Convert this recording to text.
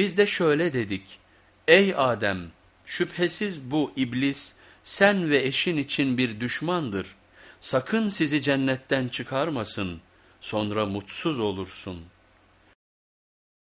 Biz de şöyle dedik, ey Adem şüphesiz bu iblis sen ve eşin için bir düşmandır. Sakın sizi cennetten çıkarmasın sonra mutsuz olursun.''